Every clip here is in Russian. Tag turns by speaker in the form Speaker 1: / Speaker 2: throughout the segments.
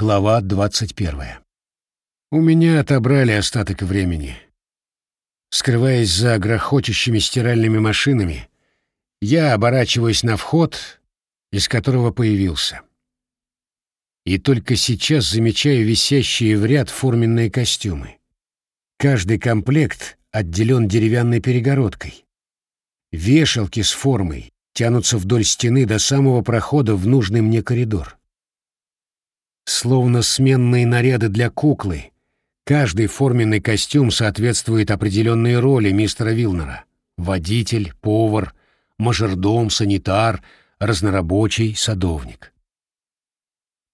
Speaker 1: Глава 21. У меня отобрали остаток времени. Скрываясь за грохочущими стиральными машинами, я оборачиваюсь на вход, из которого появился. И только сейчас замечаю висящие в ряд форменные костюмы. Каждый комплект отделен деревянной перегородкой. Вешалки с формой тянутся вдоль стены до самого прохода в нужный мне коридор. Словно сменные наряды для куклы, каждый форменный костюм соответствует определенной роли мистера Вилнера. Водитель, повар, мажордом, санитар, разнорабочий, садовник.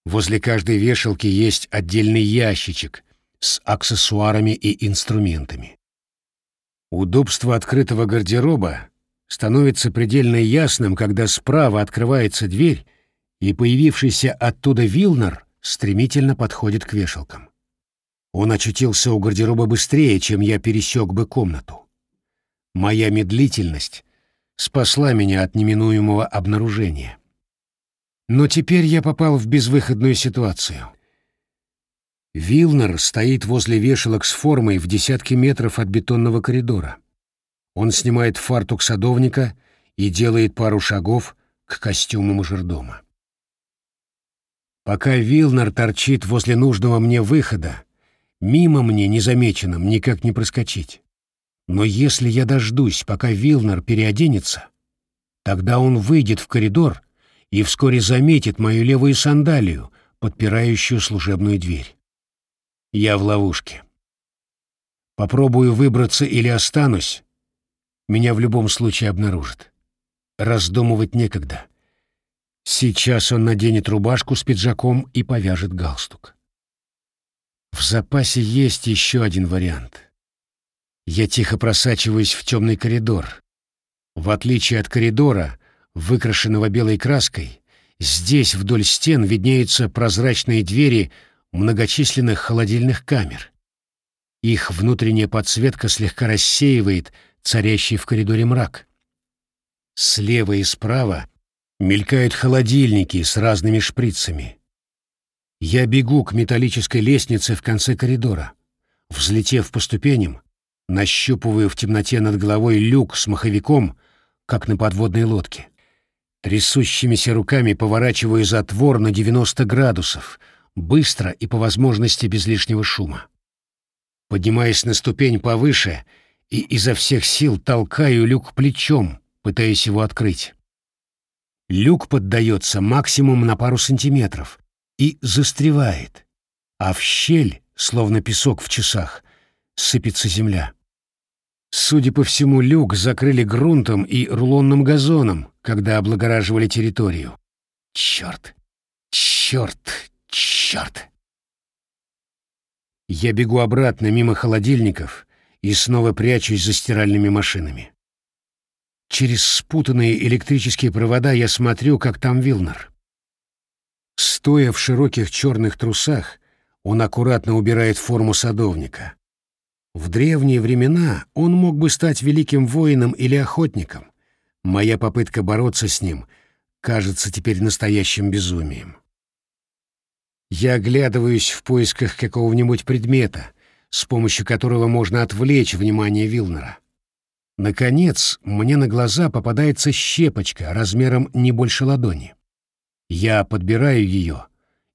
Speaker 1: Возле каждой вешалки есть отдельный ящичек с аксессуарами и инструментами. Удобство открытого гардероба становится предельно ясным, когда справа открывается дверь, и появившийся оттуда Вилнер стремительно подходит к вешалкам. Он очутился у гардероба быстрее, чем я пересек бы комнату. Моя медлительность спасла меня от неминуемого обнаружения. Но теперь я попал в безвыходную ситуацию. Вилнер стоит возле вешалок с формой в десятке метров от бетонного коридора. Он снимает фартук садовника и делает пару шагов к костюму мажордома. Пока Вилнер торчит возле нужного мне выхода, мимо мне незамеченным никак не проскочить. Но если я дождусь, пока Вилнер переоденется, тогда он выйдет в коридор и вскоре заметит мою левую сандалию, подпирающую служебную дверь. Я в ловушке. Попробую выбраться или останусь, меня в любом случае обнаружат. Раздумывать некогда. Сейчас он наденет рубашку с пиджаком и повяжет галстук. В запасе есть еще один вариант. Я тихо просачиваюсь в темный коридор. В отличие от коридора, выкрашенного белой краской, здесь вдоль стен виднеются прозрачные двери многочисленных холодильных камер. Их внутренняя подсветка слегка рассеивает царящий в коридоре мрак. Слева и справа Мелькают холодильники с разными шприцами. Я бегу к металлической лестнице в конце коридора. Взлетев по ступеням, нащупываю в темноте над головой люк с маховиком, как на подводной лодке. Трясущимися руками поворачиваю затвор на 90 градусов, быстро и по возможности без лишнего шума. Поднимаясь на ступень повыше и изо всех сил толкаю люк плечом, пытаясь его открыть. Люк поддается максимум на пару сантиметров и застревает, а в щель, словно песок в часах, сыпется земля. Судя по всему, люк закрыли грунтом и рулонным газоном, когда облагораживали территорию. Черт! Черт! Черт! Я бегу обратно мимо холодильников и снова прячусь за стиральными машинами. Через спутанные электрические провода я смотрю, как там Вилнер. Стоя в широких черных трусах, он аккуратно убирает форму садовника. В древние времена он мог бы стать великим воином или охотником. Моя попытка бороться с ним кажется теперь настоящим безумием. Я оглядываюсь в поисках какого-нибудь предмета, с помощью которого можно отвлечь внимание Вилнера. Наконец, мне на глаза попадается щепочка размером не больше ладони. Я подбираю ее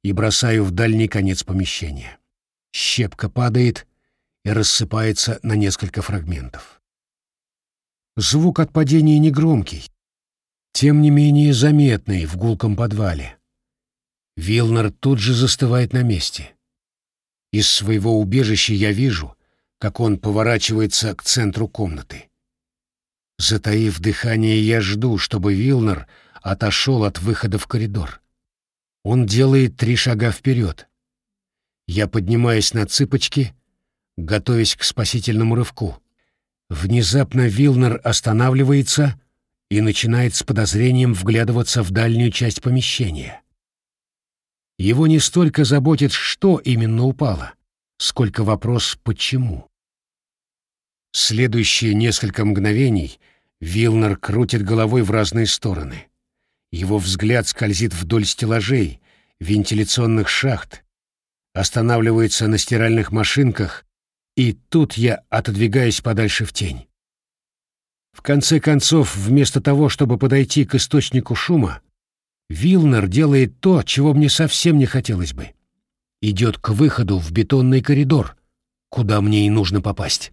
Speaker 1: и бросаю в дальний конец помещения. Щепка падает и рассыпается на несколько фрагментов. Звук от падения негромкий, тем не менее заметный в гулком подвале. Вилнер тут же застывает на месте. Из своего убежища я вижу, как он поворачивается к центру комнаты. Затаив дыхание, я жду, чтобы Вилнер отошел от выхода в коридор. Он делает три шага вперед. Я поднимаюсь на цыпочки, готовясь к спасительному рывку. Внезапно Вилнер останавливается и начинает с подозрением вглядываться в дальнюю часть помещения. Его не столько заботит, что именно упало, сколько вопрос «почему?». Следующие несколько мгновений Вилнер крутит головой в разные стороны. Его взгляд скользит вдоль стеллажей, вентиляционных шахт, останавливается на стиральных машинках, и тут я отодвигаюсь подальше в тень. В конце концов, вместо того, чтобы подойти к источнику шума, Вилнер делает то, чего мне совсем не хотелось бы. Идет к выходу в бетонный коридор, куда мне и нужно попасть.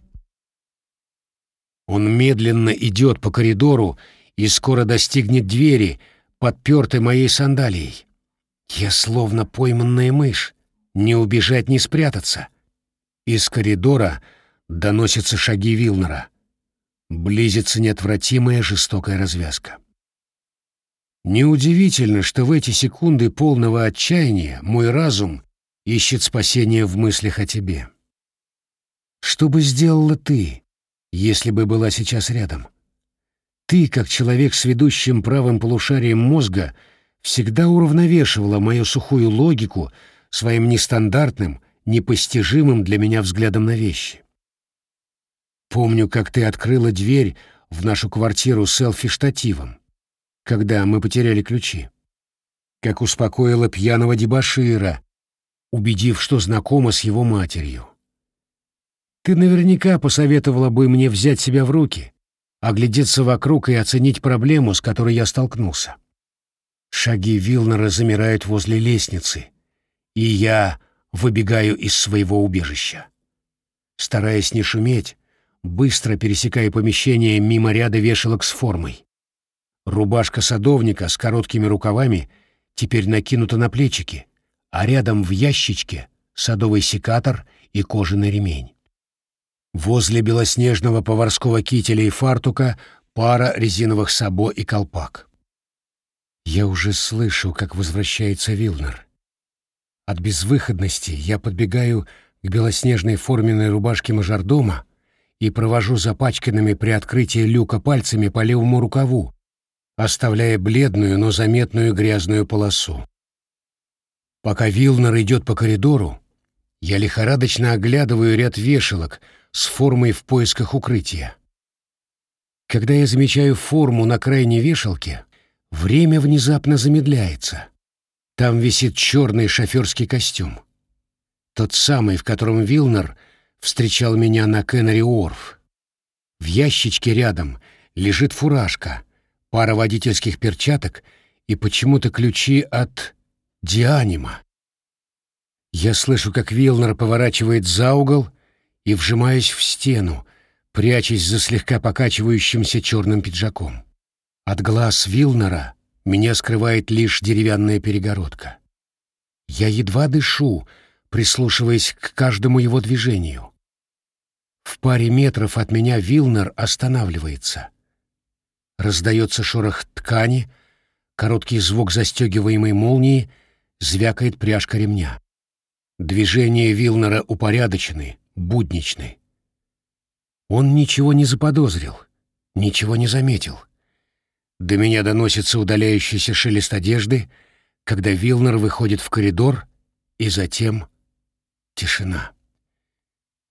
Speaker 1: Он медленно идет по коридору и скоро достигнет двери, подпертой моей сандалией. Я словно пойманная мышь, не убежать, не спрятаться. Из коридора доносятся шаги Вилнера. Близится неотвратимая жестокая развязка. Неудивительно, что в эти секунды полного отчаяния мой разум ищет спасения в мыслях о тебе. Что бы сделала ты, если бы была сейчас рядом? Ты, как человек с ведущим правым полушарием мозга, всегда уравновешивала мою сухую логику своим нестандартным, непостижимым для меня взглядом на вещи. Помню, как ты открыла дверь в нашу квартиру селфи-штативом, когда мы потеряли ключи. Как успокоила пьяного дебошира, убедив, что знакома с его матерью. Ты наверняка посоветовала бы мне взять себя в руки, оглядеться вокруг и оценить проблему, с которой я столкнулся. Шаги Вилнера замирают возле лестницы, и я выбегаю из своего убежища. Стараясь не шуметь, быстро пересекая помещение мимо ряда вешалок с формой. Рубашка садовника с короткими рукавами теперь накинута на плечики, а рядом в ящичке садовый секатор и кожаный ремень. Возле белоснежного поварского кителя и фартука пара резиновых сабо и колпак. Я уже слышу, как возвращается Вилнер. От безвыходности я подбегаю к белоснежной форменной рубашке мажордома и провожу запачканными при открытии люка пальцами по левому рукаву, оставляя бледную, но заметную грязную полосу. Пока Вилнер идет по коридору, я лихорадочно оглядываю ряд вешалок — с формой в поисках укрытия. Когда я замечаю форму на крайней вешалке, время внезапно замедляется. Там висит черный шоферский костюм. Тот самый, в котором Вилнер встречал меня на Кеннери-Уорф. В ящичке рядом лежит фуражка, пара водительских перчаток и почему-то ключи от Дианима. Я слышу, как Вилнер поворачивает за угол и вжимаюсь в стену, прячась за слегка покачивающимся черным пиджаком. От глаз Вилнера меня скрывает лишь деревянная перегородка. Я едва дышу, прислушиваясь к каждому его движению. В паре метров от меня Вилнер останавливается. Раздается шорох ткани, короткий звук застегиваемой молнии, звякает пряжка ремня. Движения Вилнера упорядочены, будничны. Он ничего не заподозрил, ничего не заметил. До меня доносится удаляющийся шелест одежды, когда Вилнер выходит в коридор, и затем тишина.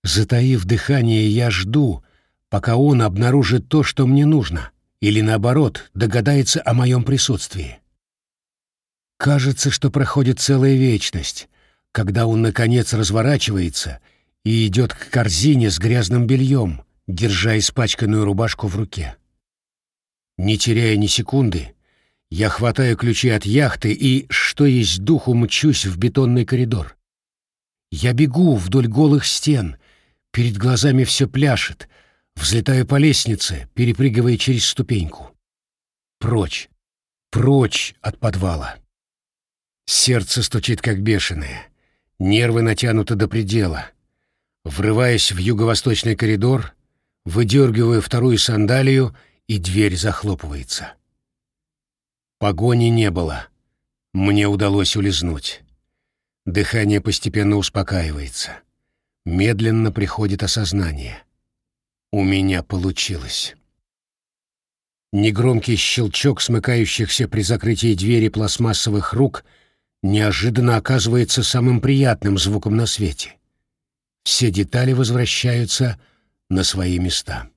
Speaker 1: Затаив дыхание, я жду, пока он обнаружит то, что мне нужно, или, наоборот, догадается о моем присутствии. Кажется, что проходит целая вечность, когда он, наконец, разворачивается — и идет к корзине с грязным бельем, держа испачканную рубашку в руке. Не теряя ни секунды, я хватаю ключи от яхты и, что есть духу, мчусь в бетонный коридор. Я бегу вдоль голых стен, перед глазами все пляшет, взлетаю по лестнице, перепрыгивая через ступеньку. Прочь, прочь от подвала. Сердце стучит как бешеное, нервы натянуты до предела — Врываясь в юго-восточный коридор, выдергиваю вторую сандалию, и дверь захлопывается. Погони не было. Мне удалось улизнуть. Дыхание постепенно успокаивается. Медленно приходит осознание. У меня получилось. Негромкий щелчок смыкающихся при закрытии двери пластмассовых рук неожиданно оказывается самым приятным звуком на свете все детали возвращаются на свои места.